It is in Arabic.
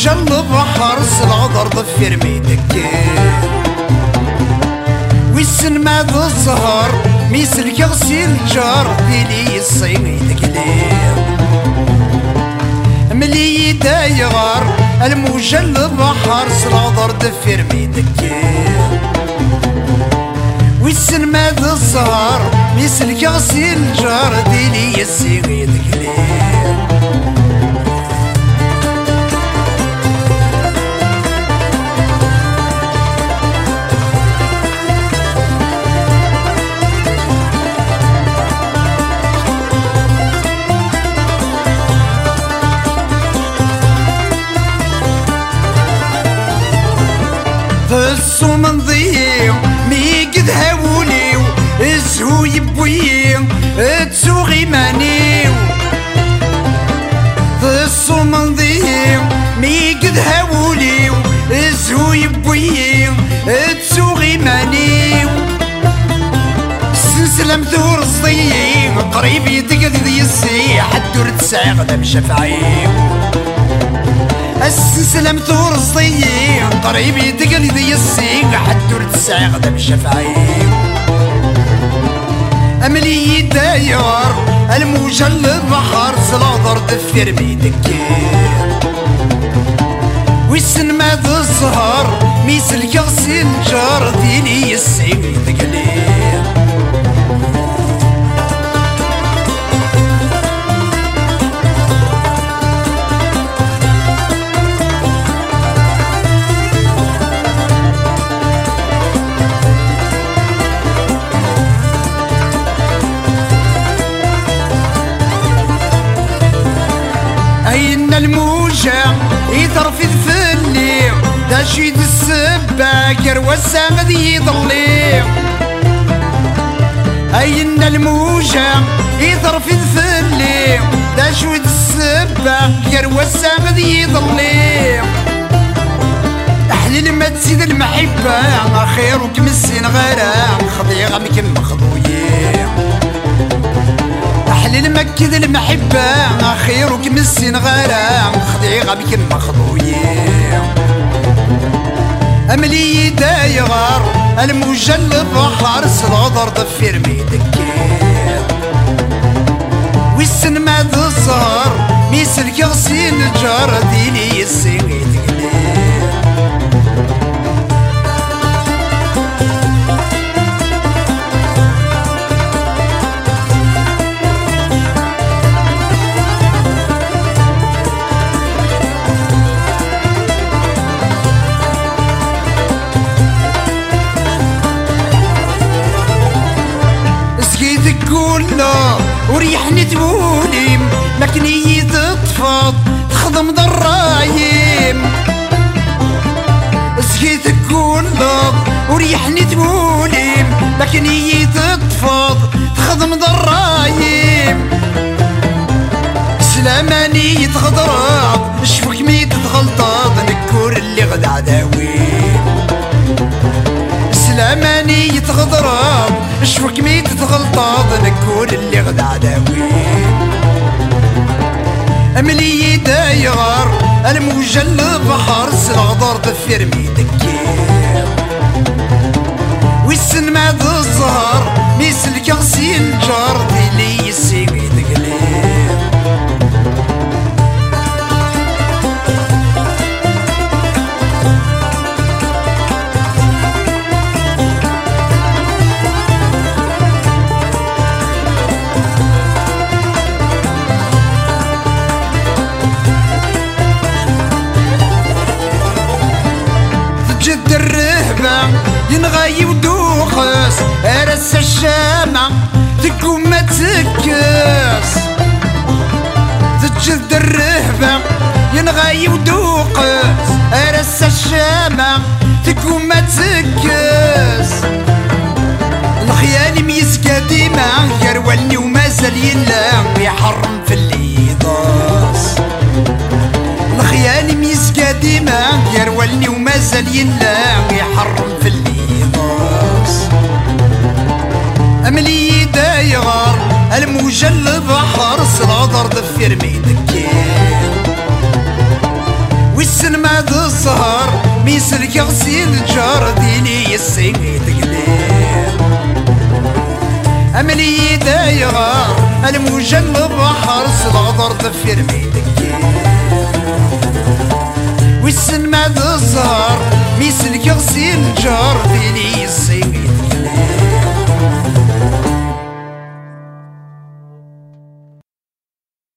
الموجة البحر الغدر ضفير ميدك ويسن ما ذا الزهر ميسل كغسيل جار ديلي الصيني تكلير ملي دايغار الموجة البحر الغدر ضفير ميدك ويسن ما ذا الزهر ميسل كغسيل جار ديلي الصيني تكلير فسو من ضيو مي قد هاوليو اسهو يبويو تسو غيمانيو فسو من ضيو مي قد هاوليو اسهو يبويو تسو غيمانيو سلسلم دور الصيم قريب يتقد ذي السيح الدور تسعي غدا بشفعيو السلسلة مثور الصيين قريب يتقل ذي السيق حدور تسعي غدا بشفعين أملي داير الموجة البحر سلاضر دفير بيدكير. ويسن ما الزهر ميسل كغسل جار ديني السيق تقلير الفلي دا شيد السباكر والسامد يضلي أين الموجة يضرب في الفلي دا شيد السباكر والسامد يضلي أحلى ما تزيد المحبة خيرك من السين غير. خضيغة مكم مخضويين أحلى مكد المحبة خيرك من السن غير. خدعي غبك مخضوية أملي دايغار الموجة البحر سلغضر ضفير ميدكير. والسن ما الزهر ميسل كغسين الجار ديني السيد كله وريحني تولي مكني تطفض تخدم ضرايم سقيت كله وريحني تولي مكني تطفض تخدم ضرايم سلاماني يتغضرض شفك ميت تغلطض نكور اللي غدا عداوي. سلاماني يتغضرب شفك ميت تغلطاض نكون اللي غدا عداوي أملي دايغر الموجة البحر سلغضر ضفير ميدكير ينغاي ودوخس أرس الشامة تقوم ما تكس. تجد الرهبة ينغاي ودوخس أرس الشامة تقوم ما تكس. الخيال ميسكا ديما يرولني ومازال يلا يحرم في الليضاس الخيال ميسكا ديما يرولني ومازال يلا يحرم في الليضاس أملي دايغر الموجة البحر سلاضر ضفير ميدكير غسيل جار ديني السيد قليل أملي دايغا الموجة بحر صدغدر ضفير ميدك والسن ما الزهر ميسلك غسيل جار ديني السيد